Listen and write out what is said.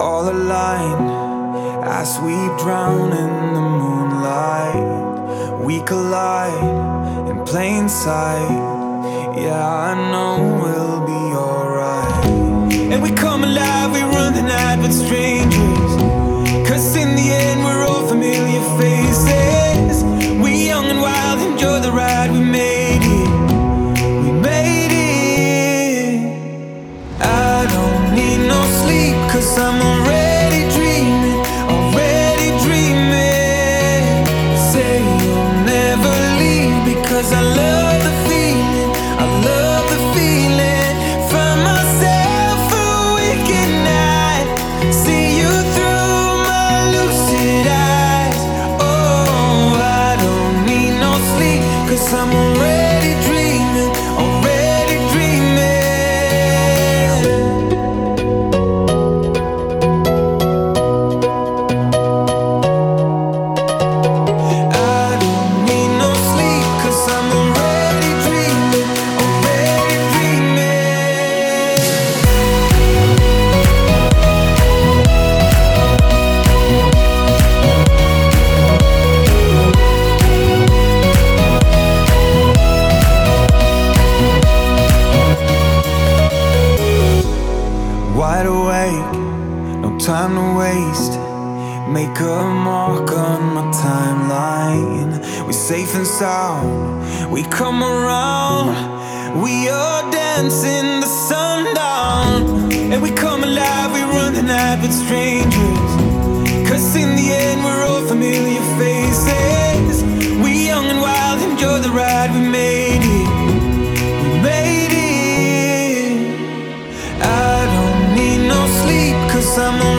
all aligned as we drown in the moonlight. We collide in plain sight. Yeah, I know we'll be alright. And we come alive, we run the night with strangers. Cause in the end, because I love no time to waste. Make a mark on my timeline. We're safe and sound. We come around. We are dancing the sundown. And we come alive, we run the night with strangers. Cause in the end, we're all familiar faces. We young and wild, enjoy the ride we made. someone